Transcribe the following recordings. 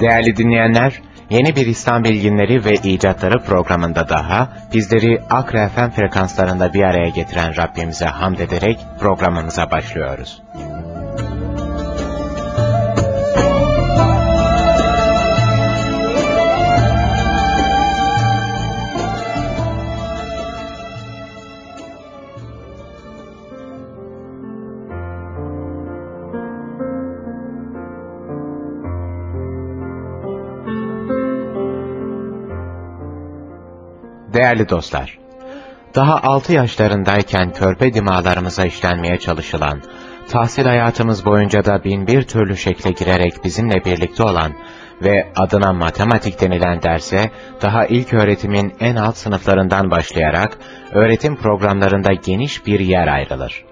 Değerli dinleyenler, yeni bir İslam Bilginleri ve İcatları programında daha bizleri Akra FM frekanslarında bir araya getiren Rabbimize hamd ederek programımıza başlıyoruz. Değerli dostlar, daha altı yaşlarındayken körpe dimalarımıza işlenmeye çalışılan, tahsil hayatımız boyunca da bin bir türlü şekle girerek bizimle birlikte olan ve adına matematik denilen derse daha ilk öğretimin en alt sınıflarından başlayarak öğretim programlarında geniş bir yer ayrılır.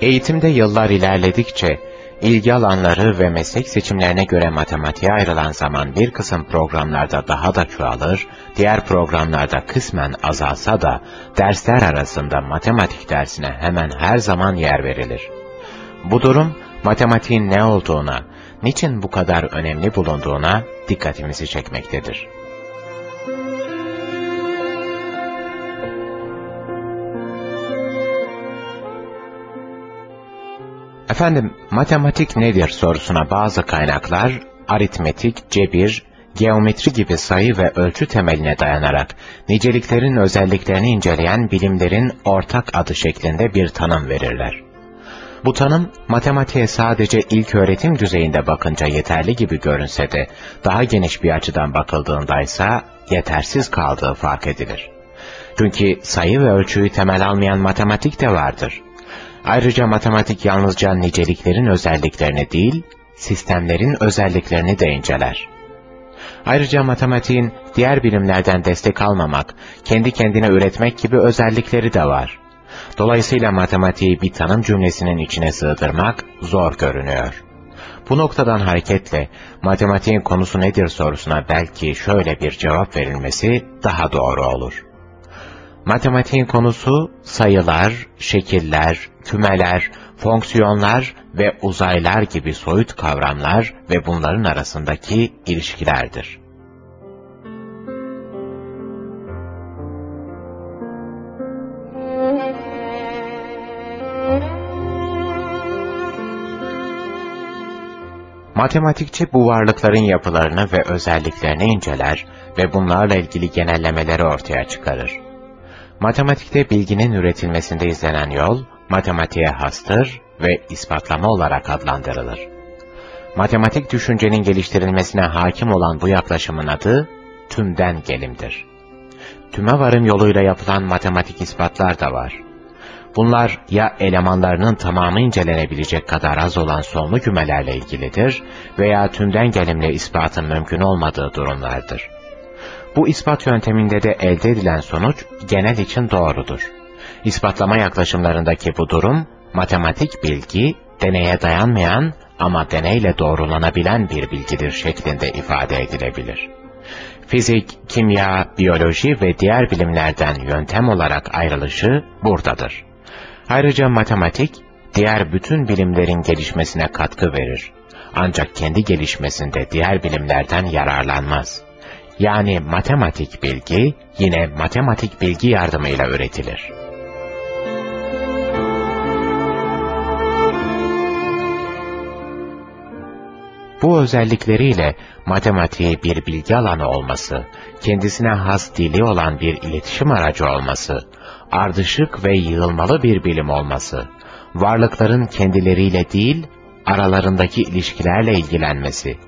Eğitimde yıllar ilerledikçe ilgi alanları ve meslek seçimlerine göre matematiğe ayrılan zaman bir kısım programlarda daha da çoğalır, diğer programlarda kısmen azalsa da dersler arasında matematik dersine hemen her zaman yer verilir. Bu durum matematiğin ne olduğuna, niçin bu kadar önemli bulunduğuna dikkatimizi çekmektedir. Efendim, matematik nedir sorusuna bazı kaynaklar, aritmetik, cebir, geometri gibi sayı ve ölçü temeline dayanarak niceliklerin özelliklerini inceleyen bilimlerin ortak adı şeklinde bir tanım verirler. Bu tanım, matematiğe sadece ilk öğretim düzeyinde bakınca yeterli gibi görünse de, daha geniş bir açıdan bakıldığında ise yetersiz kaldığı fark edilir. Çünkü sayı ve ölçüyü temel almayan matematik de vardır. Ayrıca matematik yalnızca niceliklerin özelliklerini değil, sistemlerin özelliklerini de inceler. Ayrıca matematiğin diğer bilimlerden destek almamak, kendi kendine üretmek gibi özellikleri de var. Dolayısıyla matematiği bir tanım cümlesinin içine sığdırmak zor görünüyor. Bu noktadan hareketle matematiğin konusu nedir sorusuna belki şöyle bir cevap verilmesi daha doğru olur. Matematiğin konusu sayılar, şekiller, kümeler, fonksiyonlar ve uzaylar gibi soyut kavramlar ve bunların arasındaki ilişkilerdir. Matematikçi bu varlıkların yapılarını ve özelliklerini inceler ve bunlarla ilgili genellemeleri ortaya çıkarır. Matematikte bilginin üretilmesinde izlenen yol, matematiğe hastır ve ispatlama olarak adlandırılır. Matematik düşüncenin geliştirilmesine hakim olan bu yaklaşımın adı, tümden gelimdir. Tüme varım yoluyla yapılan matematik ispatlar da var. Bunlar ya elemanlarının tamamı incelenebilecek kadar az olan sonlu kümelerle ilgilidir veya tümden gelimle ispatın mümkün olmadığı durumlardır. Bu ispat yönteminde de elde edilen sonuç genel için doğrudur. İspatlama yaklaşımlarındaki bu durum, matematik bilgi, deneye dayanmayan ama deneyle doğrulanabilen bir bilgidir şeklinde ifade edilebilir. Fizik, kimya, biyoloji ve diğer bilimlerden yöntem olarak ayrılışı buradadır. Ayrıca matematik, diğer bütün bilimlerin gelişmesine katkı verir. Ancak kendi gelişmesinde diğer bilimlerden yararlanmaz. Yani matematik bilgi yine matematik bilgi yardımıyla üretilir. Bu özellikleriyle matematiği bir bilgi alanı olması, kendisine has dili olan bir iletişim aracı olması, ardışık ve yığılmalı bir bilim olması, varlıkların kendileriyle değil, aralarındaki ilişkilerle ilgilenmesi,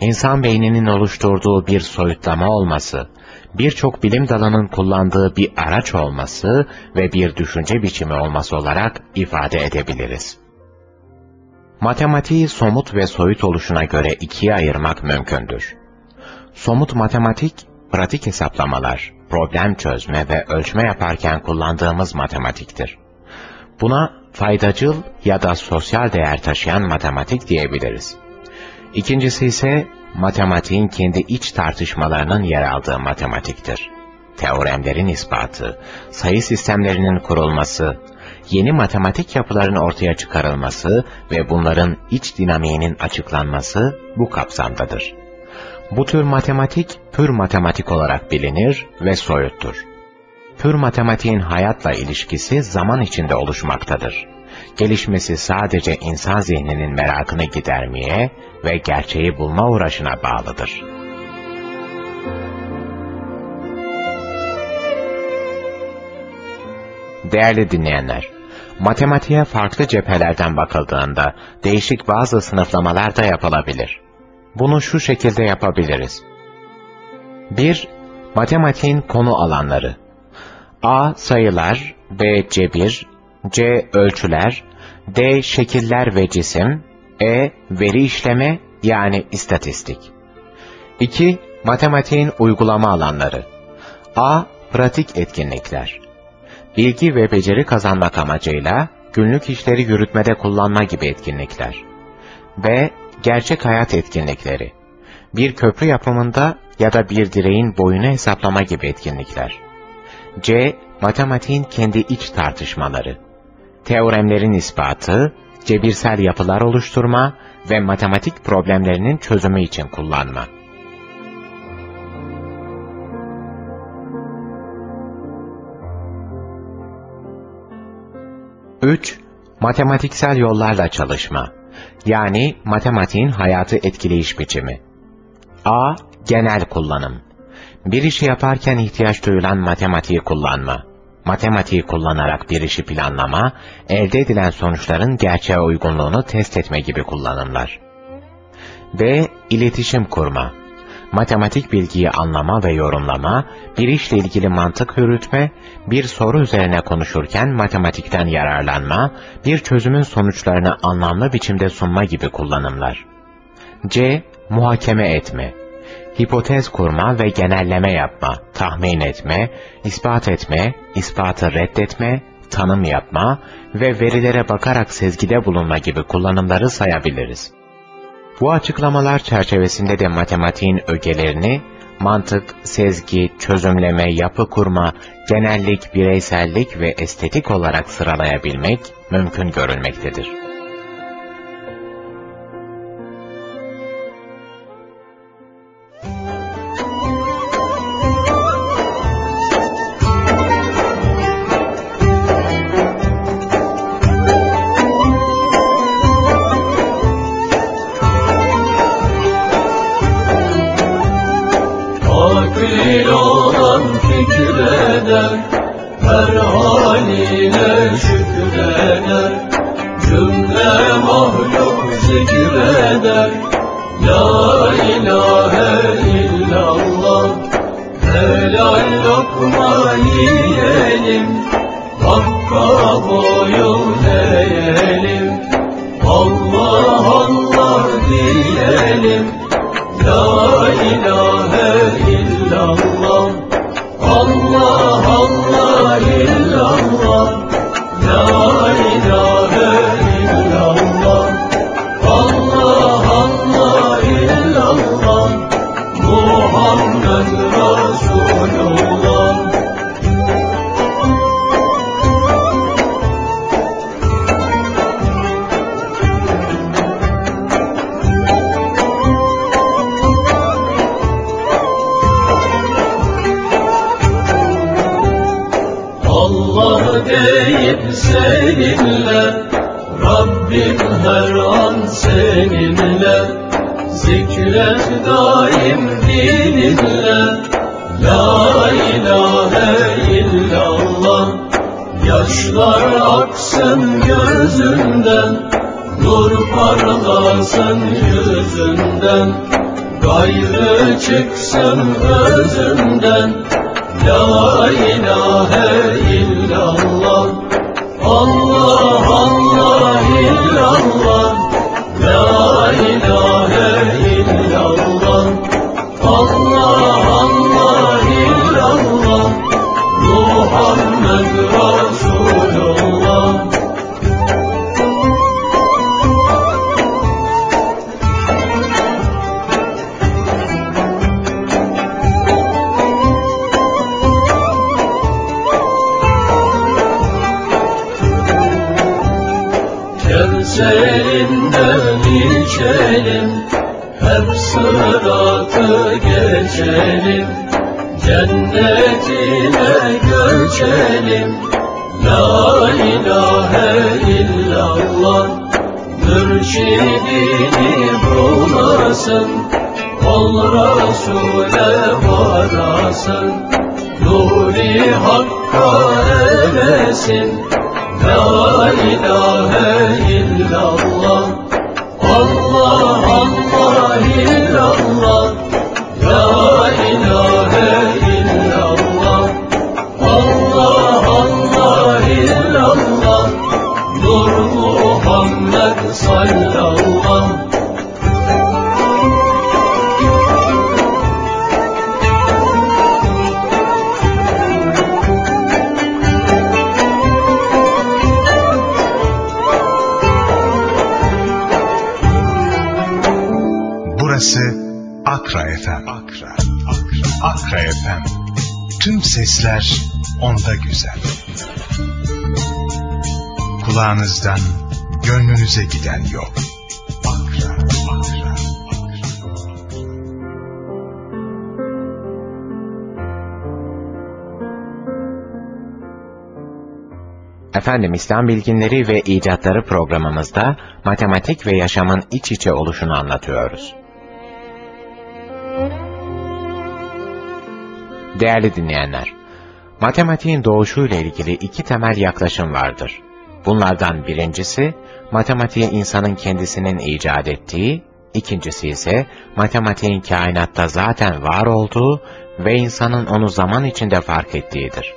insan beyninin oluşturduğu bir soyutlama olması, birçok bilim dalının kullandığı bir araç olması ve bir düşünce biçimi olması olarak ifade edebiliriz. Matematiği somut ve soyut oluşuna göre ikiye ayırmak mümkündür. Somut matematik, pratik hesaplamalar, problem çözme ve ölçme yaparken kullandığımız matematiktir. Buna faydacıl ya da sosyal değer taşıyan matematik diyebiliriz. İkincisi ise matematiğin kendi iç tartışmalarının yer aldığı matematiktir. Teoremlerin ispatı, sayı sistemlerinin kurulması, yeni matematik yapıların ortaya çıkarılması ve bunların iç dinamiğinin açıklanması bu kapsamdadır. Bu tür matematik, pür matematik olarak bilinir ve soyuttur. Pür matematiğin hayatla ilişkisi zaman içinde oluşmaktadır. Gelişmesi sadece insan zihninin merakını gidermeye ve gerçeği bulma uğraşına bağlıdır. Değerli dinleyenler, matematiğe farklı cephelerden bakıldığında değişik bazı sınıflamalar da yapılabilir. Bunu şu şekilde yapabiliriz. 1. Matematiğin konu alanları. A. Sayılar, B. Cebir, C. Ölçüler, D. Şekiller ve cisim, E. Veri işleme yani istatistik. 2. Matematiğin uygulama alanları. A. Pratik etkinlikler. Bilgi ve beceri kazanmak amacıyla günlük işleri yürütmede kullanma gibi etkinlikler. B. Gerçek hayat etkinlikleri. Bir köprü yapımında ya da bir direğin boyunu hesaplama gibi etkinlikler. C. Matematiğin kendi iç tartışmaları. Teoremlerin ispatı, cebirsel yapılar oluşturma ve matematik problemlerinin çözümü için kullanma. Üç, Matematiksel yollarla çalışma. Yani matematiğin hayatı etkileyiş biçimi. A. Genel kullanım. Bir işi yaparken ihtiyaç duyulan matematiği kullanma. Matematiği kullanarak bir işi planlama, elde edilen sonuçların gerçeğe uygunluğunu test etme gibi kullanımlar. B. İletişim kurma. Matematik bilgiyi anlama ve yorumlama, bir işle ilgili mantık yürütme, bir soru üzerine konuşurken matematikten yararlanma, bir çözümün sonuçlarını anlamlı biçimde sunma gibi kullanımlar. C. Muhakeme etme hipotez kurma ve genelleme yapma, tahmin etme, ispat etme, ispatı reddetme, tanım yapma ve verilere bakarak sezgide bulunma gibi kullanımları sayabiliriz. Bu açıklamalar çerçevesinde de matematiğin ögelerini mantık, sezgi, çözümleme, yapı kurma, genellik, bireysellik ve estetik olarak sıralayabilmek mümkün görülmektedir. Göçelim La ilahe illallah Mürşidini bulasın Ol Resul'e varasın. Nuri Hakk'a eresin. La ilahe illallah. Allah Allah illallah Akra FM. Akra, Akra, Akra FM. Tüm sesler onda güzel. Kulağınızdan gönlünüze giden yol. Akra, Akra. Efendim İslam Bilginleri ve İcatları programımızda matematik ve yaşamın iç içe oluşunu anlatıyoruz. Değerli dinleyenler, matematiğin doğuşuyla ilgili iki temel yaklaşım vardır. Bunlardan birincisi, matematiği insanın kendisinin icat ettiği, ikincisi ise matematiğin kainatta zaten var olduğu ve insanın onu zaman içinde fark ettiğidir.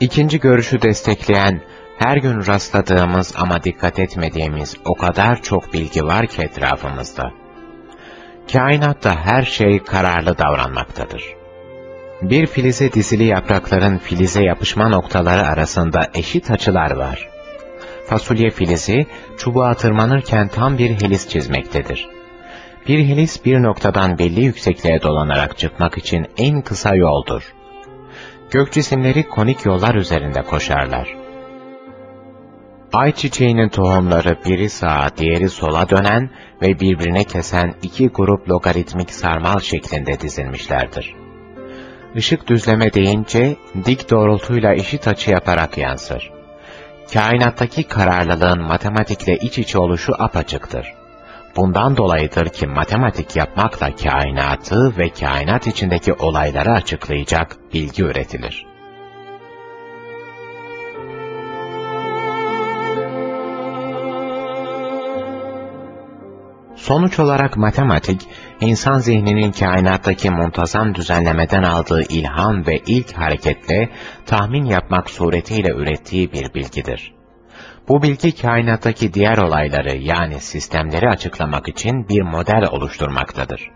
İkinci görüşü destekleyen, her gün rastladığımız ama dikkat etmediğimiz o kadar çok bilgi var ki etrafımızda. Kainatta her şey kararlı davranmaktadır. Bir filize dizili yaprakların filize yapışma noktaları arasında eşit açılar var. Fasulye filizi çubuğa tırmanırken tam bir helis çizmektedir. Bir helis bir noktadan belli yüksekliğe dolanarak çıkmak için en kısa yoldur. Gök cisimleri konik yollar üzerinde koşarlar. Ay çiçeğinin tohumları biri sağa diğeri sola dönen ve birbirine kesen iki grup logaritmik sarmal şeklinde dizilmişlerdir. Işık düzleme deyince dik doğrultuyla eşit açı yaparak yansır. Kainattaki kararlılığın matematikle iç içe oluşu apaçıktır. Bundan dolayıdır ki matematik yapmakla kainatı ve kainat içindeki olayları açıklayacak bilgi üretilir. Sonuç olarak matematik, insan zihninin kainattaki muntazam düzenlemeden aldığı ilham ve ilk hareketle tahmin yapmak suretiyle ürettiği bir bilgidir. Bu bilgi kainattaki diğer olayları yani sistemleri açıklamak için bir model oluşturmaktadır.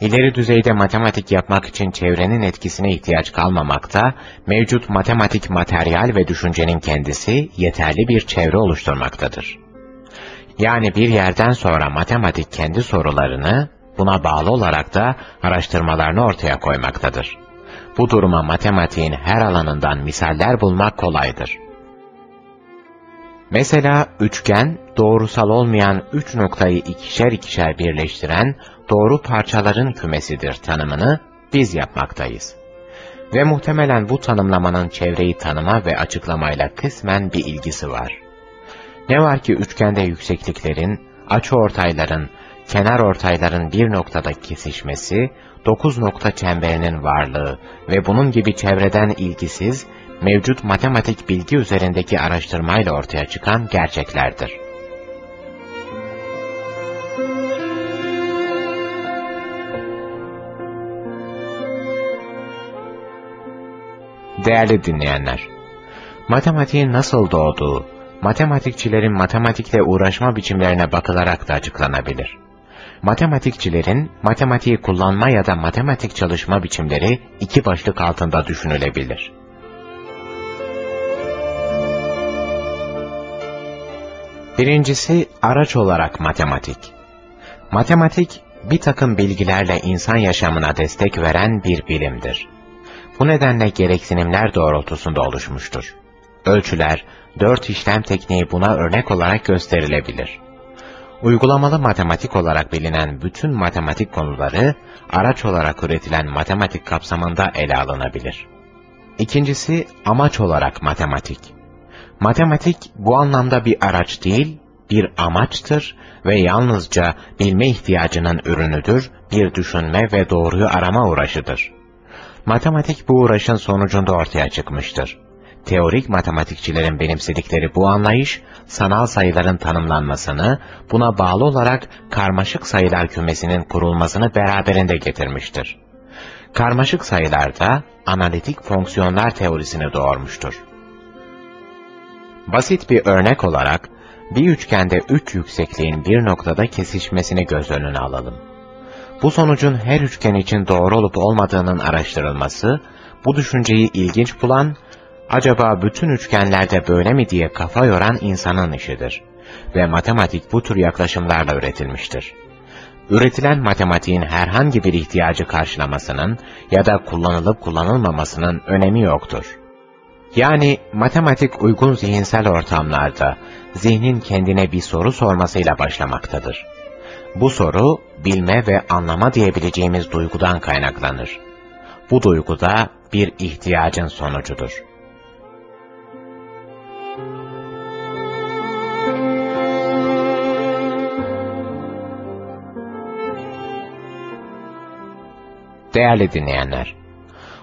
İleri düzeyde matematik yapmak için çevrenin etkisine ihtiyaç kalmamakta, mevcut matematik materyal ve düşüncenin kendisi yeterli bir çevre oluşturmaktadır. Yani bir yerden sonra matematik kendi sorularını, buna bağlı olarak da araştırmalarını ortaya koymaktadır. Bu duruma matematiğin her alanından misaller bulmak kolaydır. Mesela üçgen, doğrusal olmayan üç noktayı ikişer ikişer birleştiren doğru parçaların kümesidir tanımını biz yapmaktayız. Ve muhtemelen bu tanımlamanın çevreyi tanıma ve açıklamayla kısmen bir ilgisi var. Ne var ki üçgende yüksekliklerin, açı ortayların, kenar ortayların bir noktada kesişmesi, dokuz nokta çemberinin varlığı ve bunun gibi çevreden ilgisiz, mevcut matematik bilgi üzerindeki araştırmayla ortaya çıkan gerçeklerdir. Değerli dinleyenler, matematiğin nasıl doğduğu, matematikçilerin matematikle uğraşma biçimlerine bakılarak da açıklanabilir. Matematikçilerin matematiği kullanma ya da matematik çalışma biçimleri iki başlık altında düşünülebilir. Birincisi araç olarak matematik. Matematik bir takım bilgilerle insan yaşamına destek veren bir bilimdir. Bu nedenle gereksinimler doğrultusunda oluşmuştur. Ölçüler, dört işlem tekniği buna örnek olarak gösterilebilir. Uygulamalı matematik olarak bilinen bütün matematik konuları, araç olarak üretilen matematik kapsamında ele alınabilir. İkincisi, amaç olarak matematik. Matematik bu anlamda bir araç değil, bir amaçtır ve yalnızca bilme ihtiyacının ürünüdür, bir düşünme ve doğruyu arama uğraşıdır. Matematik bu uğraşın sonucunda ortaya çıkmıştır. Teorik matematikçilerin benimsedikleri bu anlayış, sanal sayıların tanımlanmasını, buna bağlı olarak karmaşık sayılar kümesinin kurulmasını beraberinde getirmiştir. Karmaşık sayılarda analitik fonksiyonlar teorisini doğurmuştur. Basit bir örnek olarak, bir üçgende üç yüksekliğin bir noktada kesişmesini göz önüne alalım. Bu sonucun her üçgen için doğru olup olmadığının araştırılması, bu düşünceyi ilginç bulan, acaba bütün üçgenlerde böyle mi diye kafa yoran insanın işidir. Ve matematik bu tür yaklaşımlarla üretilmiştir. Üretilen matematiğin herhangi bir ihtiyacı karşılamasının ya da kullanılıp kullanılmamasının önemi yoktur. Yani matematik uygun zihinsel ortamlarda zihnin kendine bir soru sormasıyla başlamaktadır. Bu soru bilme ve anlama diyebileceğimiz duygudan kaynaklanır. Bu duygu da bir ihtiyacın sonucudur. Değerli dinleyenler,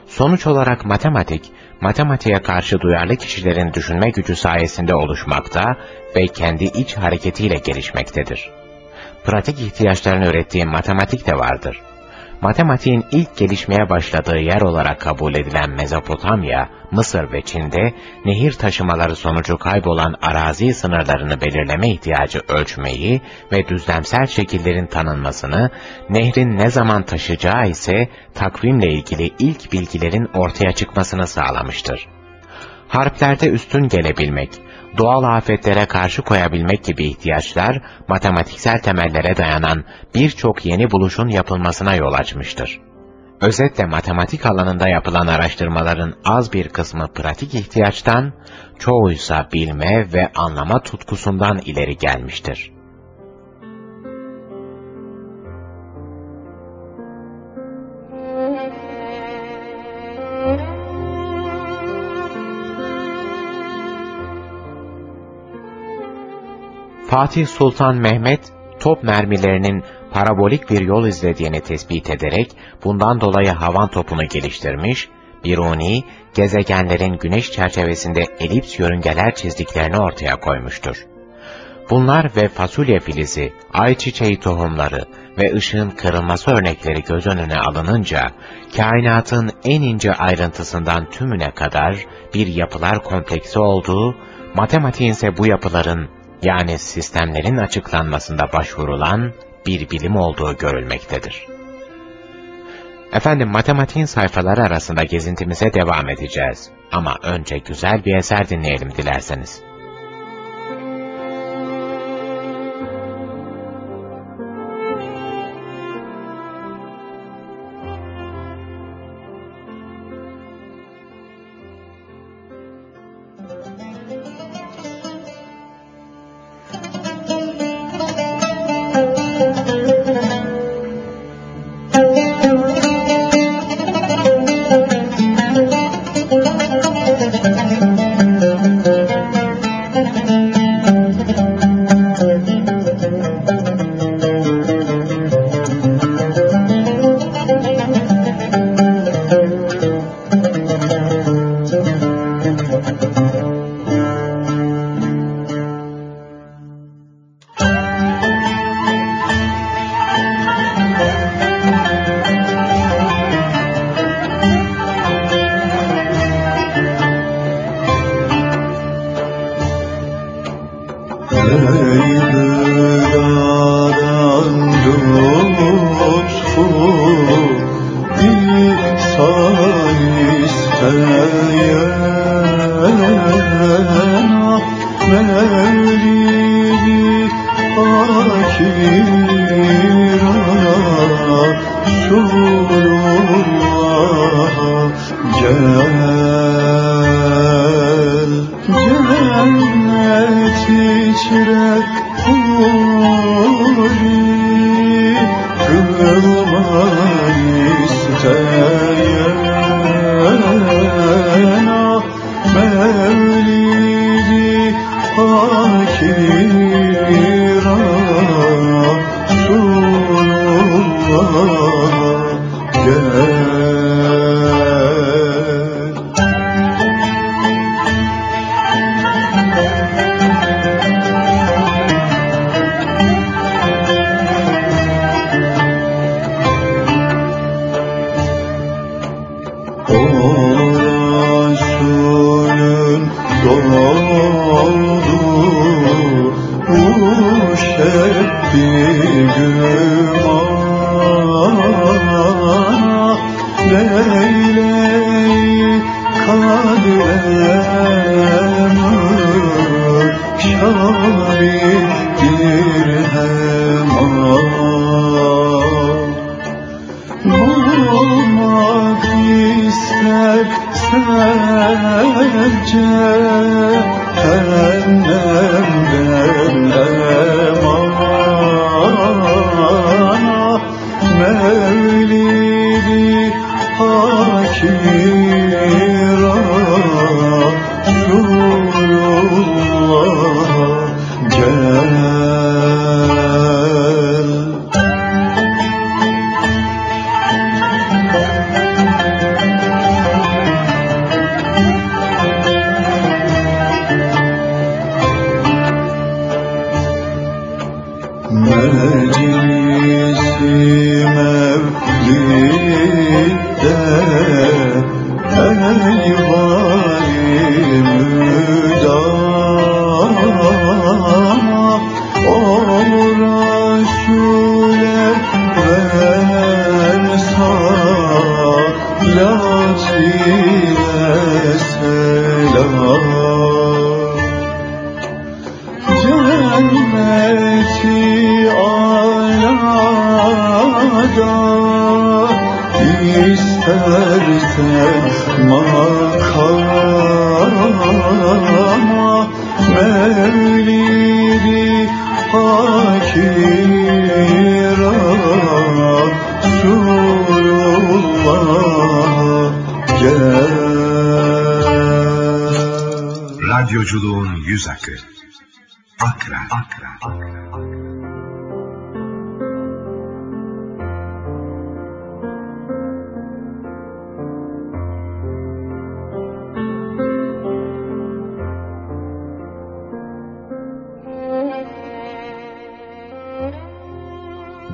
sonuç olarak matematik, matematiğe karşı duyarlı kişilerin düşünme gücü sayesinde oluşmakta ve kendi iç hareketiyle gelişmektedir. Pratik ihtiyaçlarını ürettiği matematik de vardır matematiğin ilk gelişmeye başladığı yer olarak kabul edilen Mezopotamya, Mısır ve Çin'de nehir taşımaları sonucu kaybolan arazi sınırlarını belirleme ihtiyacı ölçmeyi ve düzlemsel şekillerin tanınmasını, nehrin ne zaman taşıyacağı ise takvimle ilgili ilk bilgilerin ortaya çıkmasını sağlamıştır. Harplerde üstün gelebilmek, doğal afetlere karşı koyabilmek gibi ihtiyaçlar, matematiksel temellere dayanan birçok yeni buluşun yapılmasına yol açmıştır. Özetle matematik alanında yapılan araştırmaların az bir kısmı pratik ihtiyaçtan, çoğuysa bilme ve anlama tutkusundan ileri gelmiştir. Fatih Sultan Mehmet, top mermilerinin parabolik bir yol izlediğini tespit ederek bundan dolayı havan topunu geliştirmiş, Biruni, gezegenlerin güneş çerçevesinde elips yörüngeler çizdiklerini ortaya koymuştur. Bunlar ve fasulye filizi, ayçiçeği tohumları ve ışığın kırılması örnekleri göz önüne alınınca, kainatın en ince ayrıntısından tümüne kadar bir yapılar kompleksi olduğu, matematiğin ise bu yapıların yani sistemlerin açıklanmasında başvurulan bir bilim olduğu görülmektedir. Efendim matematiğin sayfaları arasında gezintimize devam edeceğiz. Ama önce güzel bir eser dinleyelim dilerseniz.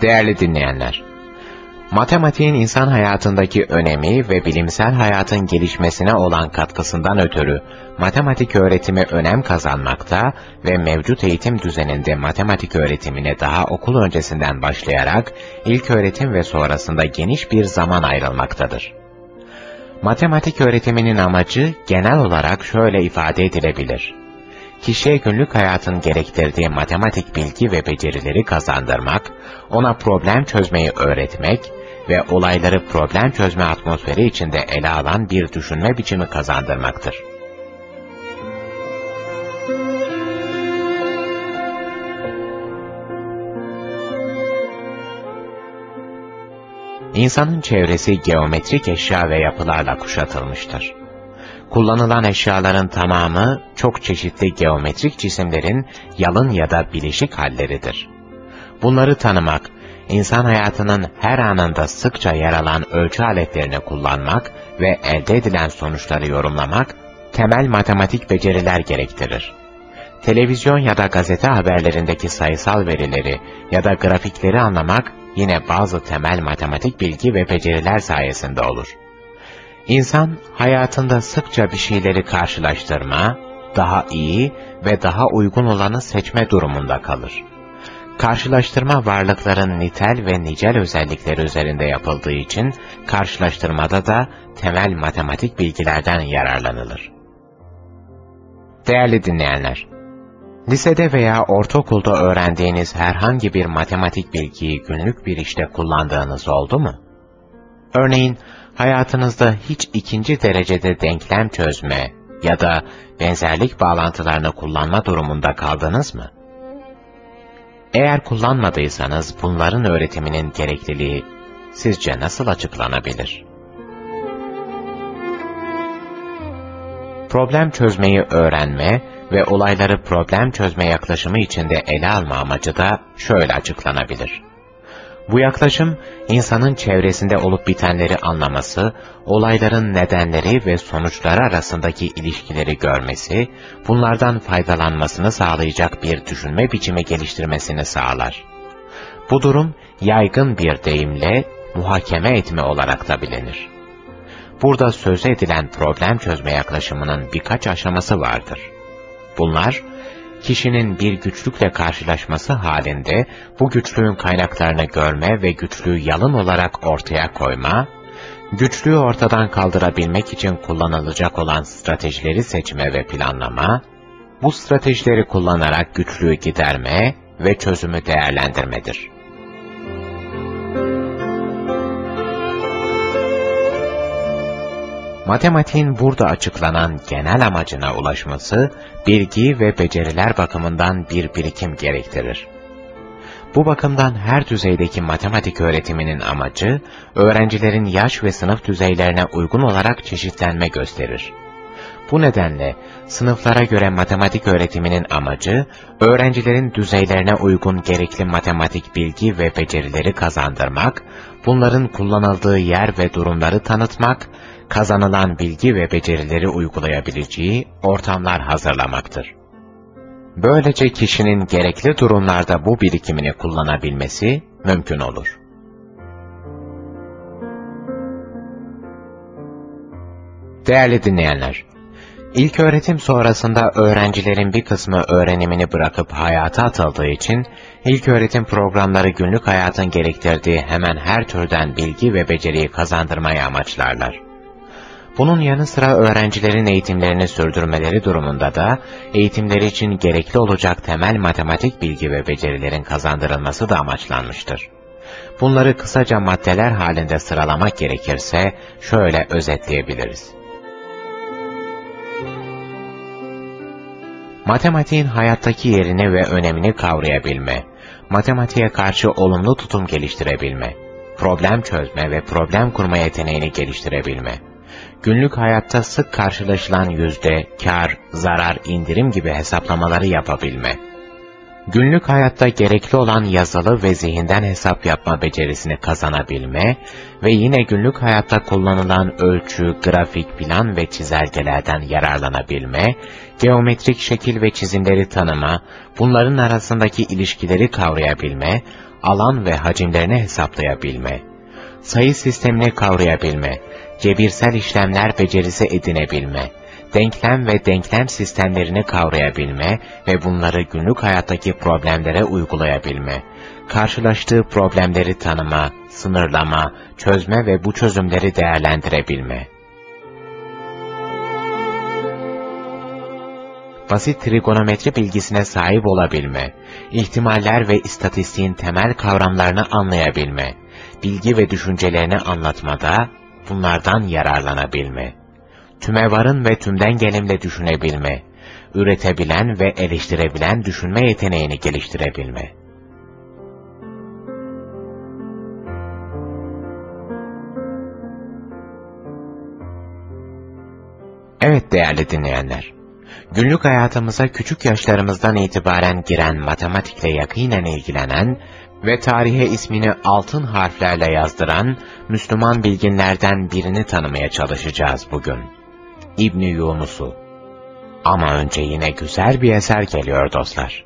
Değerli dinleyenler, matematiğin insan hayatındaki önemi ve bilimsel hayatın gelişmesine olan katkısından ötürü matematik öğretimi önem kazanmakta ve mevcut eğitim düzeninde matematik öğretimine daha okul öncesinden başlayarak ilk öğretim ve sonrasında geniş bir zaman ayrılmaktadır. Matematik öğretiminin amacı genel olarak şöyle ifade edilebilir kişiye günlük hayatın gerektirdiği matematik bilgi ve becerileri kazandırmak, ona problem çözmeyi öğretmek ve olayları problem çözme atmosferi içinde ele alan bir düşünme biçimi kazandırmaktır. İnsanın çevresi geometrik eşya ve yapılarla kuşatılmıştır kullanılan eşyaların tamamı çok çeşitli geometrik cisimlerin yalın ya da bileşik halleridir. Bunları tanımak, insan hayatının her anında sıkça yer alan ölçü aletlerini kullanmak ve elde edilen sonuçları yorumlamak, temel matematik beceriler gerektirir. Televizyon ya da gazete haberlerindeki sayısal verileri ya da grafikleri anlamak yine bazı temel matematik bilgi ve beceriler sayesinde olur. İnsan hayatında sıkça bir şeyleri karşılaştırma, daha iyi ve daha uygun olanı seçme durumunda kalır. Karşılaştırma varlıkların nitel ve nicel özellikleri üzerinde yapıldığı için karşılaştırmada da temel matematik bilgilerden yararlanılır. Değerli dinleyenler, lisede veya ortaokulda öğrendiğiniz herhangi bir matematik bilgiyi günlük bir işte kullandığınız oldu mu? Örneğin, hayatınızda hiç ikinci derecede denklem çözme ya da benzerlik bağlantılarını kullanma durumunda kaldınız mı? Eğer kullanmadıysanız bunların öğretiminin gerekliliği sizce nasıl açıklanabilir? Problem çözmeyi öğrenme ve olayları problem çözme yaklaşımı içinde ele alma amacı da şöyle açıklanabilir. Bu yaklaşım, insanın çevresinde olup bitenleri anlaması, olayların nedenleri ve sonuçları arasındaki ilişkileri görmesi, bunlardan faydalanmasını sağlayacak bir düşünme biçimi geliştirmesini sağlar. Bu durum, yaygın bir deyimle muhakeme etme olarak da bilinir. Burada söz edilen problem çözme yaklaşımının birkaç aşaması vardır. Bunlar, kişinin bir güçlükle karşılaşması halinde bu güçlüğün kaynaklarını görme ve güçlüğü yalın olarak ortaya koyma, güçlüğü ortadan kaldırabilmek için kullanılacak olan stratejileri seçme ve planlama, bu stratejileri kullanarak güçlüğü giderme ve çözümü değerlendirmedir. Matematiğin burada açıklanan genel amacına ulaşması, bilgi ve beceriler bakımından bir birikim gerektirir. Bu bakımdan her düzeydeki matematik öğretiminin amacı, öğrencilerin yaş ve sınıf düzeylerine uygun olarak çeşitlenme gösterir. Bu nedenle sınıflara göre matematik öğretiminin amacı, öğrencilerin düzeylerine uygun gerekli matematik bilgi ve becerileri kazandırmak, bunların kullanıldığı yer ve durumları tanıtmak kazanılan bilgi ve becerileri uygulayabileceği ortamlar hazırlamaktır. Böylece kişinin gerekli durumlarda bu birikimini kullanabilmesi mümkün olur. Değerli dinleyenler, ilk öğretim sonrasında öğrencilerin bir kısmı öğrenimini bırakıp hayata atıldığı için, ilk öğretim programları günlük hayatın gerektirdiği hemen her türden bilgi ve beceriyi kazandırmayı amaçlarlar. Bunun yanı sıra öğrencilerin eğitimlerini sürdürmeleri durumunda da eğitimleri için gerekli olacak temel matematik bilgi ve becerilerin kazandırılması da amaçlanmıştır. Bunları kısaca maddeler halinde sıralamak gerekirse şöyle özetleyebiliriz. Matematiğin hayattaki yerini ve önemini kavrayabilme, matematiğe karşı olumlu tutum geliştirebilme, problem çözme ve problem kurma yeteneğini geliştirebilme, günlük hayatta sık karşılaşılan yüzde, kar, zarar, indirim gibi hesaplamaları yapabilme. Günlük hayatta gerekli olan yazılı ve zihinden hesap yapma becerisini kazanabilme ve yine günlük hayatta kullanılan ölçü, grafik, plan ve çizelgelerden yararlanabilme, geometrik şekil ve çizimleri tanıma, bunların arasındaki ilişkileri kavrayabilme, alan ve hacimlerini hesaplayabilme, sayı sistemini kavrayabilme, cebirsel işlemler becerisi edinebilme, denklem ve denklem sistemlerini kavrayabilme ve bunları günlük hayattaki problemlere uygulayabilme, karşılaştığı problemleri tanıma, sınırlama, çözme ve bu çözümleri değerlendirebilme. Basit trigonometri bilgisine sahip olabilme, ihtimaller ve istatistiğin temel kavramlarını anlayabilme, bilgi ve düşüncelerini anlatmada bunlardan yararlanabilme, tümevarın ve tümden gelimle düşünebilme, üretebilen ve eleştirebilen düşünme yeteneğini geliştirebilme. Evet değerli dinleyenler, günlük hayatımıza küçük yaşlarımızdan itibaren giren matematikle yakinen ilgilenen ve tarihe ismini altın harflerle yazdıran Müslüman bilginlerden birini tanımaya çalışacağız bugün. İbni Yunus'u. Ama önce yine güzel bir eser geliyor dostlar.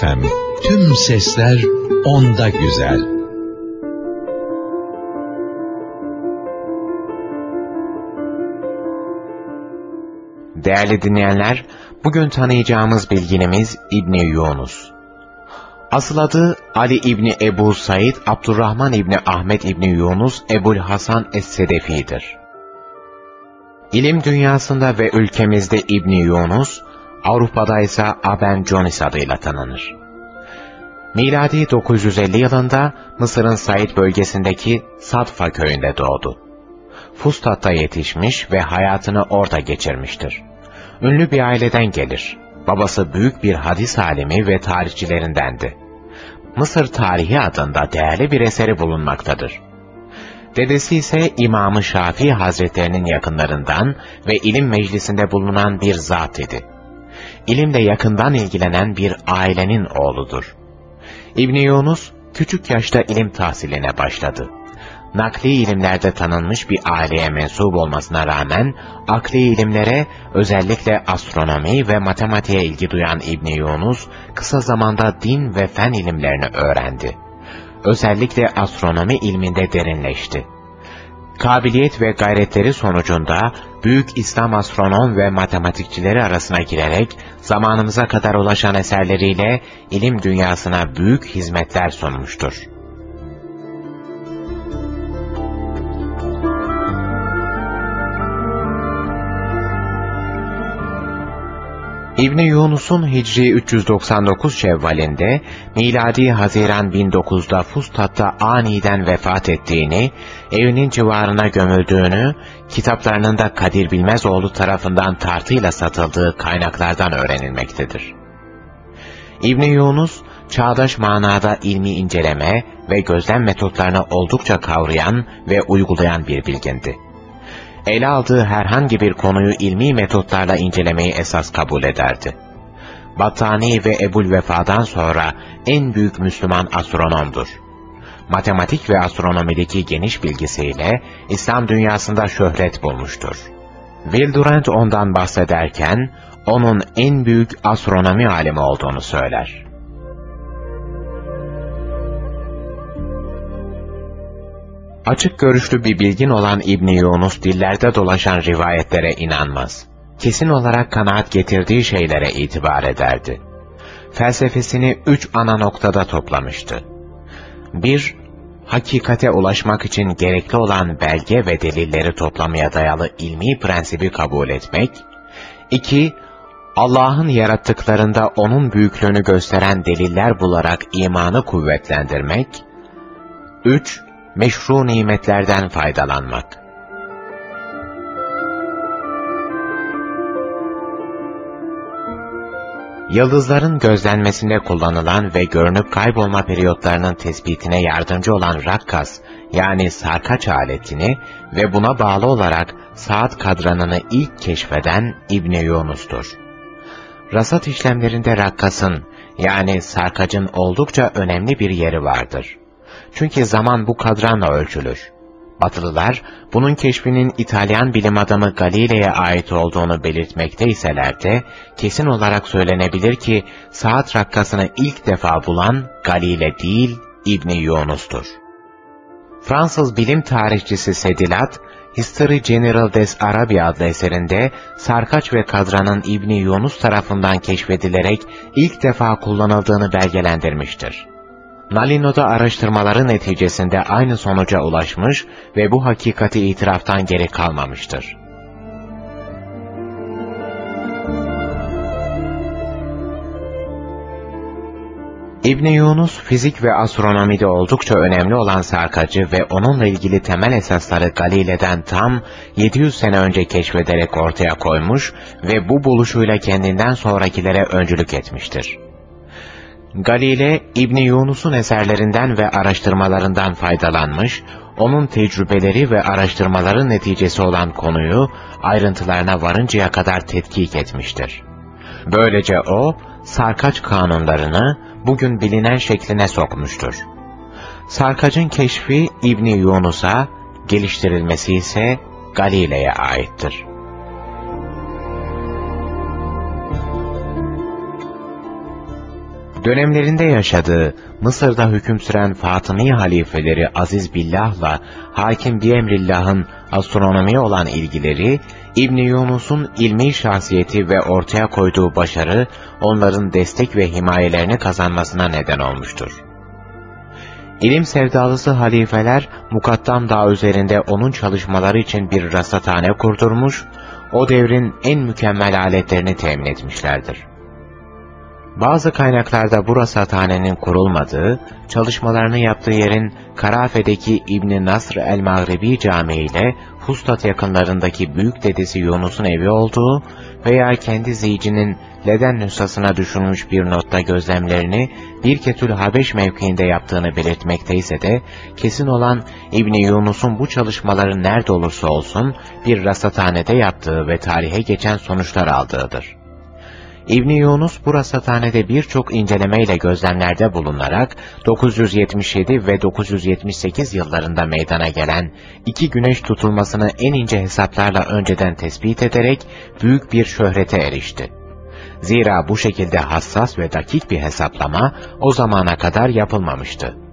FM. Tüm sesler onda güzel. Değerli dinleyenler, bugün tanıyacağımız bilginimiz İbni Yunus. Asıl adı Ali İbni Ebu Said Abdurrahman İbni Ahmet İbni Yunus Ebul Hasan Es-Sedefi'dir. İlim dünyasında ve ülkemizde İbni Yunus, Avrupa'da ise Aben Jonis adıyla tanınır. Miladi 950 yılında Mısır'ın Said bölgesindeki Sadfa köyünde doğdu. Fustat'ta yetişmiş ve hayatını orada geçirmiştir. Ünlü bir aileden gelir. Babası büyük bir hadis alimi ve tarihçilerindendi. Mısır Tarihi adında değerli bir eseri bulunmaktadır. Dedesi ise İmam-ı Şafii Hazretlerinin yakınlarından ve ilim meclisinde bulunan bir zat idi ilimle yakından ilgilenen bir ailenin oğludur. İbni Yunus, küçük yaşta ilim tahsiline başladı. Nakli ilimlerde tanınmış bir aileye mensup olmasına rağmen, akli ilimlere, özellikle astronomi ve matematiğe ilgi duyan İbni Yunus, kısa zamanda din ve fen ilimlerini öğrendi. Özellikle astronomi ilminde derinleşti kabiliyet ve gayretleri sonucunda büyük İslam astronom ve matematikçileri arasına girerek zamanımıza kadar ulaşan eserleriyle ilim dünyasına büyük hizmetler sunmuştur. İbni Yunus'un Hicri 399 Şevval'inde, miladi Haziran 1009'da Fustat'ta aniden vefat ettiğini, evinin civarına gömüldüğünü, kitaplarının da Kadir Bilmezoğlu tarafından tartıyla satıldığı kaynaklardan öğrenilmektedir. İbni Yunus, çağdaş manada ilmi inceleme ve gözlem metotlarını oldukça kavrayan ve uygulayan bir bilgindi ele aldığı herhangi bir konuyu ilmi metotlarla incelemeyi esas kabul ederdi. Battani ve Ebul Vefa'dan sonra en büyük Müslüman astronomdur. Matematik ve astronomideki geniş bilgisiyle İslam dünyasında şöhret bulmuştur. Will ondan bahsederken, onun en büyük astronomi alimi olduğunu söyler. Açık görüşlü bir bilgin olan İbni Yunus dillerde dolaşan rivayetlere inanmaz. Kesin olarak kanaat getirdiği şeylere itibar ederdi. Felsefesini üç ana noktada toplamıştı. 1- Hakikate ulaşmak için gerekli olan belge ve delilleri toplamaya dayalı ilmi prensibi kabul etmek. 2- Allah'ın yarattıklarında O'nun büyüklüğünü gösteren deliller bularak imanı kuvvetlendirmek. 3- meşru nimetlerden faydalanmak. Yıldızların gözlenmesinde kullanılan ve görünüp kaybolma periyotlarının tespitine yardımcı olan rakkas, yani sarkaç aletini ve buna bağlı olarak saat kadranını ilk keşfeden İbni Yunus'tur. Rasat işlemlerinde rakkasın, yani sarkacın oldukça önemli bir yeri vardır. Çünkü zaman bu kadranla ölçülür. Batılılar, bunun keşfinin İtalyan bilim adamı Galile'ye ait olduğunu belirtmekteyseler de, kesin olarak söylenebilir ki, saat rakkasını ilk defa bulan Galile değil, İbni Yunus'tur. Fransız bilim tarihçisi Sedilat, History General des Arabia adlı eserinde sarkaç ve kadranın İbni Yunus tarafından keşfedilerek ilk defa kullanıldığını belgelendirmiştir. Nalino'da araştırmaları neticesinde aynı sonuca ulaşmış ve bu hakikati itiraftan geri kalmamıştır. İbni Yunus, fizik ve astronomide oldukça önemli olan sarkacı ve onunla ilgili temel esasları Galile'den tam 700 sene önce keşfederek ortaya koymuş ve bu buluşuyla kendinden sonrakilere öncülük etmiştir. Galile, İbni Yunus'un eserlerinden ve araştırmalarından faydalanmış, onun tecrübeleri ve araştırmaların neticesi olan konuyu ayrıntılarına varıncaya kadar tetkik etmiştir. Böylece o, sarkaç kanunlarını bugün bilinen şekline sokmuştur. Sarkacın keşfi İbni Yunus'a, geliştirilmesi ise Galile'ye aittir. Dönemlerinde yaşadığı, Mısır'da hüküm süren Fatımi halifeleri Aziz Billah'la Hakim Biemrillah'ın astronomiye olan ilgileri, İbn Yunus'un ilmi şahsiyeti ve ortaya koyduğu başarı, onların destek ve himayelerini kazanmasına neden olmuştur. İlim sevdalısı halifeler, Mukaddam Dağ üzerinde onun çalışmaları için bir rasathane kurdurmuş, o devrin en mükemmel aletlerini temin etmişlerdir. Bazı kaynaklarda bu rasathanenin kurulmadığı, çalışmalarını yaptığı yerin Karafe'deki İbn Nasr el-Mağribi Camii ile Fustat yakınlarındaki büyük dedesi Yunus'un evi olduğu veya kendi ziycinin Leden nüshasına düşünmüş bir notta gözlemlerini Birketül Habeş mevkiinde yaptığını belirtmekteyse de, kesin olan İbni Yunus'un bu çalışmaları nerede olursa olsun bir rasathanede yaptığı ve tarihe geçen sonuçlar aldığıdır. İbni Yunus bu rasathanede birçok incelemeyle gözlemlerde bulunarak 977 ve 978 yıllarında meydana gelen iki güneş tutulmasını en ince hesaplarla önceden tespit ederek büyük bir şöhrete erişti. Zira bu şekilde hassas ve dakik bir hesaplama o zamana kadar yapılmamıştı.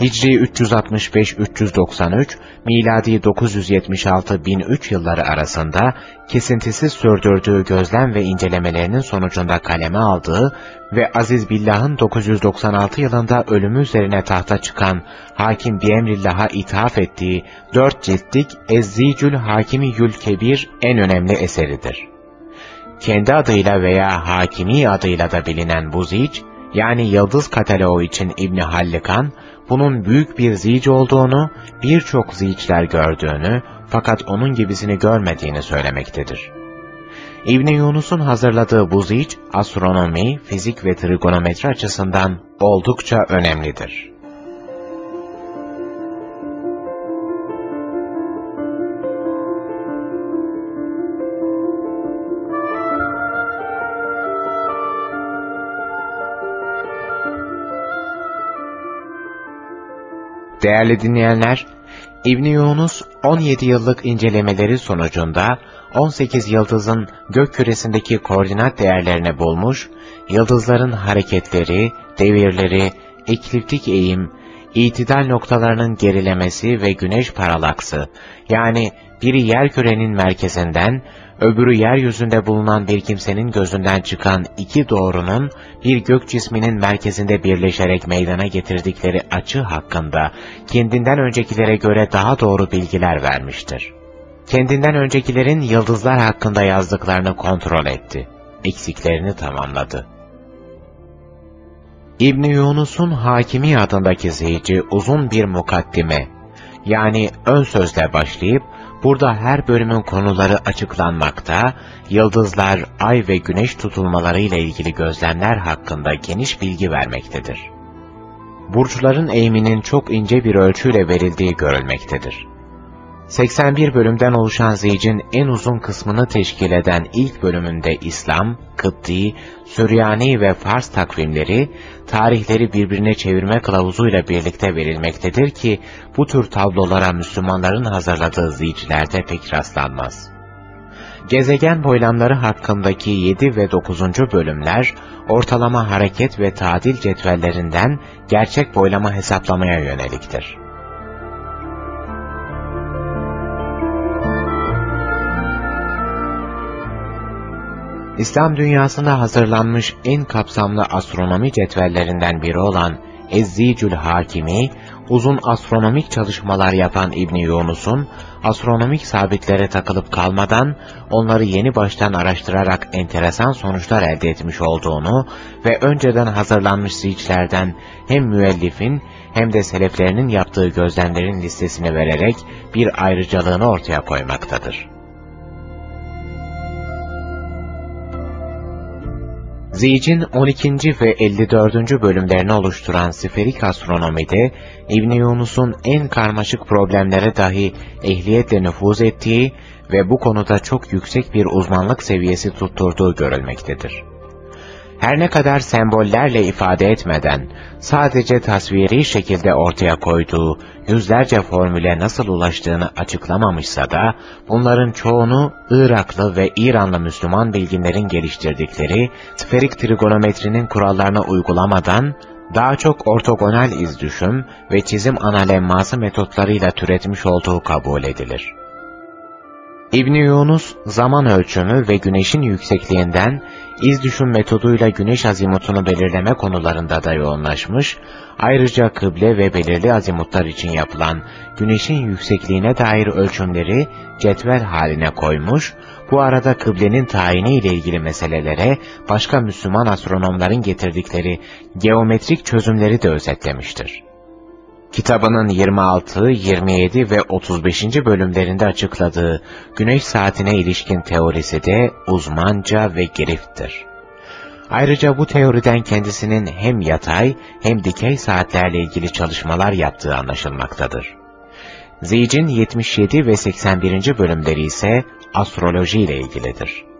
Hicri 365-393, miladi 976-1003 yılları arasında kesintisiz sürdürdüğü gözlem ve incelemelerinin sonucunda kaleme aldığı ve Aziz Billah'ın 996 yılında ölümü üzerine tahta çıkan Hakim Biemrillah'a ithaf ettiği dört ciltlik Ezzicül Hakimi Yül Kebir en önemli eseridir. Kendi adıyla veya Hakimi adıyla da bilinen bu zic, yani Yıldız Kataloğu için İbni Hallikan, bunun büyük bir zic olduğunu, birçok zicler gördüğünü fakat onun gibisini görmediğini söylemektedir. İbn Yunus'un hazırladığı bu zic, astronomi, fizik ve trigonometri açısından oldukça önemlidir. Değerli dinleyenler, İbni Yunus 17 yıllık incelemeleri sonucunda 18 yıldızın gök küresindeki koordinat değerlerini bulmuş, yıldızların hareketleri, devirleri, ekliptik eğim, itidal noktalarının gerilemesi ve güneş paralaksı, yani biri yer kürenin merkezinden, öbürü yeryüzünde bulunan bir kimsenin gözünden çıkan iki doğrunun bir gök cisminin merkezinde birleşerek meydana getirdikleri açı hakkında kendinden öncekilere göre daha doğru bilgiler vermiştir. Kendinden öncekilerin yıldızlar hakkında yazdıklarını kontrol etti. Eksiklerini tamamladı. İbn Yunus'un Hakimi adındaki zici uzun bir mukaddime, yani ön sözle başlayıp Burada her bölümün konuları açıklanmakta, yıldızlar, ay ve güneş tutulmaları ile ilgili gözlemler hakkında geniş bilgi vermektedir. Burçların eğiminin çok ince bir ölçüyle verildiği görülmektedir. 81 bölümden oluşan Zic'in en uzun kısmını teşkil eden ilk bölümünde İslam, Kıpti, Süryani ve Fars takvimleri, tarihleri birbirine çevirme kılavuzuyla birlikte verilmektedir ki, bu tür tablolara Müslümanların hazırladığı Zic'lerde pek rastlanmaz. Gezegen boylamları hakkındaki 7 ve 9. bölümler, ortalama hareket ve tadil cetvellerinden gerçek boylama hesaplamaya yöneliktir. İslam dünyasında hazırlanmış en kapsamlı astronomi cetvellerinden biri olan Ezzicül Hakimi, uzun astronomik çalışmalar yapan İbni Yunus'un, astronomik sabitlere takılıp kalmadan, onları yeni baştan araştırarak enteresan sonuçlar elde etmiş olduğunu ve önceden hazırlanmış ziclerden hem müellifin hem de seleflerinin yaptığı gözlemlerin listesini vererek bir ayrıcalığını ortaya koymaktadır. Zic'in 12. ve 54. bölümlerini oluşturan siferik astronomide, İbn Yunus'un en karmaşık problemlere dahi ehliyetle nüfuz ettiği ve bu konuda çok yüksek bir uzmanlık seviyesi tutturduğu görülmektedir. Her ne kadar sembollerle ifade etmeden, sadece tasviri şekilde ortaya koyduğu yüzlerce formüle nasıl ulaştığını açıklamamışsa da, bunların çoğunu Iraklı ve İranlı Müslüman bilginlerin geliştirdikleri sferik trigonometrinin kurallarına uygulamadan, daha çok ortogonal iz düşüm ve çizim analemması metotlarıyla türetmiş olduğu kabul edilir. İbn Yunus zaman ölçümü ve güneşin yüksekliğinden iz düşüm metoduyla güneş azimutunu belirleme konularında da yoğunlaşmış, ayrıca kıble ve belirli azimutlar için yapılan güneşin yüksekliğine dair ölçümleri cetvel haline koymuş, bu arada kıblenin tayini ile ilgili meselelere başka Müslüman astronomların getirdikleri geometrik çözümleri de özetlemiştir. Kitabının 26, 27 ve 35. bölümlerinde açıkladığı güneş saatine ilişkin teorisi de uzmanca ve girifttir. Ayrıca bu teoriden kendisinin hem yatay hem dikey saatlerle ilgili çalışmalar yaptığı anlaşılmaktadır. Zic'in 77 ve 81. bölümleri ise astroloji ile ilgilidir.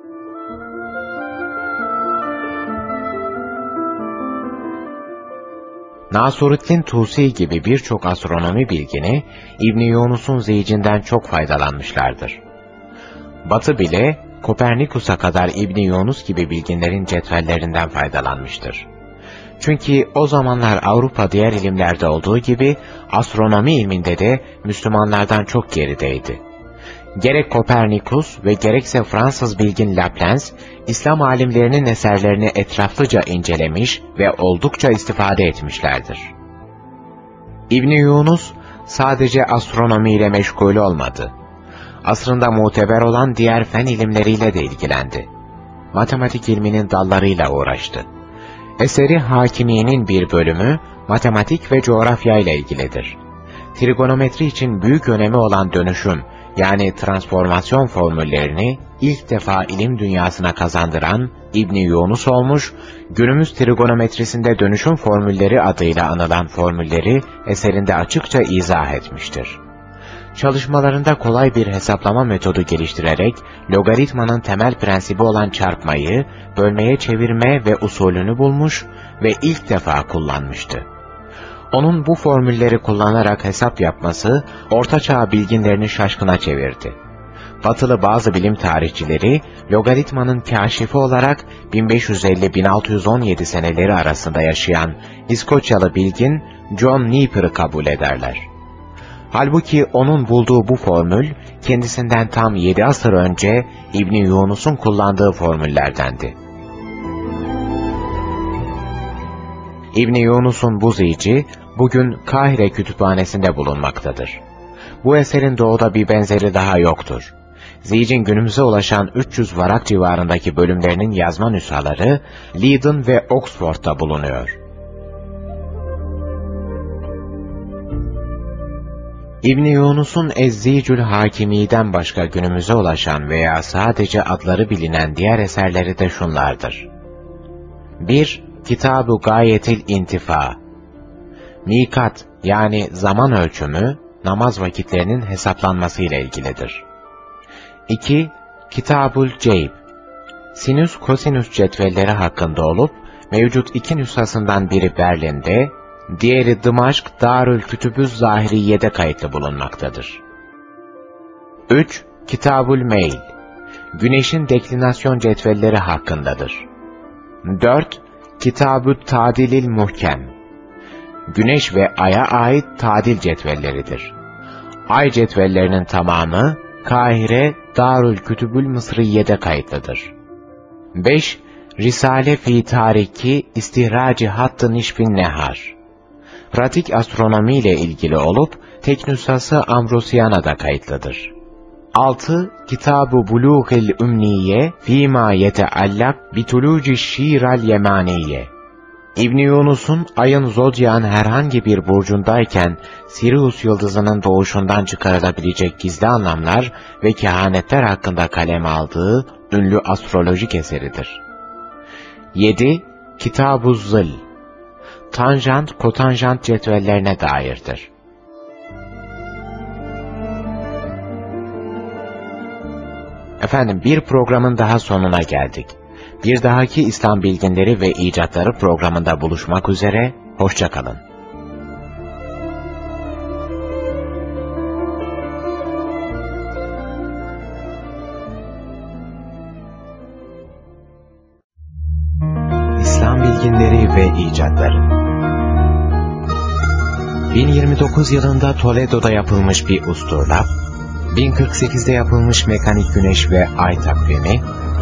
Nasuruddin Tusi gibi birçok astronomi bilgini İbn Yunus'un ziycinden çok faydalanmışlardır. Batı bile Kopernikus'a kadar İbn Yunus gibi bilginlerin cetvellerinden faydalanmıştır. Çünkü o zamanlar Avrupa diğer ilimlerde olduğu gibi astronomi ilminde de Müslümanlardan çok gerideydi. Gerek Kopernikus ve gerekse Fransız bilgin Laplace, İslam alimlerinin eserlerini etraflıca incelemiş ve oldukça istifade etmişlerdir. İbni Yunus sadece astronomi ile meşgul olmadı. Asrında muteber olan diğer fen ilimleriyle de ilgilendi. Matematik ilminin dallarıyla uğraştı. Eseri Hakimiye'nin bir bölümü matematik ve coğrafya ile ilgilidir. Trigonometri için büyük önemi olan dönüşüm yani transformasyon formüllerini ilk defa ilim dünyasına kazandıran İbni Yunus olmuş, günümüz trigonometrisinde dönüşüm formülleri adıyla anılan formülleri eserinde açıkça izah etmiştir. Çalışmalarında kolay bir hesaplama metodu geliştirerek logaritmanın temel prensibi olan çarpmayı, bölmeye çevirme ve usulünü bulmuş ve ilk defa kullanmıştı. Onun bu formülleri kullanarak hesap yapması, ortaçağ bilginlerini şaşkına çevirdi. Batılı bazı bilim tarihçileri, logaritmanın kaşifi olarak 1550-1617 seneleri arasında yaşayan İskoçyalı bilgin John Napier'ı kabul ederler. Halbuki onun bulduğu bu formül, kendisinden tam 7 asır önce İbni Yunus'un kullandığı formüllerdendi. İbni Yunus'un bu zici, bugün Kahire kütüphanesinde bulunmaktadır. Bu eserin doğuda bir benzeri daha yoktur. Zic'in günümüze ulaşan 300 varak civarındaki bölümlerinin yazma nüshaları Leiden ve Oxford'da bulunuyor. İbni Yunus'un Ezzicül Hakimi'den başka günümüze ulaşan veya sadece adları bilinen diğer eserleri de şunlardır. 1. Kitab-ı Gayetil İntifa Mikat yani zaman ölçümü, namaz vakitlerinin hesaplanması ile ilgilidir. 2. Kitabul Ceyb Sinüs kosinüs cetvelleri hakkında olup, mevcut iki nüshasından biri Berlin'de, diğeri Dımaşk Darül Kütübüz Zahiriye'de kayıtlı bulunmaktadır. 3. Kitabul Meyl Güneşin deklinasyon cetvelleri hakkındadır. 4. Kitabü Tadilil Muhkem Güneş ve Ay'a ait tadil cetvelleridir. Ay cetvellerinin tamamı Kahire Darül Kütübül Mısriye'de kayıtlıdır. 5. Risale fi Tariki İstihraci Hattı Nişfin Nehar Pratik astronomi ile ilgili olup, tek nüshası Ambrosiana'da kayıtlıdır. 6. Kitab-ı Buluğil Ümniye fîmâ yeteallak bituluci şiiral yemaniye ibn Yunus'un ayın zodyan herhangi bir burcundayken Sirius yıldızının doğuşundan çıkarılabilecek gizli anlamlar ve kehanetler hakkında kalem aldığı ünlü astrolojik eseridir. 7. Kitab-ı Zıl Tanjant, kotanjant cetvellerine dairdir. Efendim bir programın daha sonuna geldik. Bir dahaki İslam bilginleri ve icatları programında buluşmak üzere, hoşçakalın. İslam bilginleri ve icatları 1029 yılında Toledo'da yapılmış bir usturlap, 1048'de yapılmış mekanik güneş ve ay takvimi,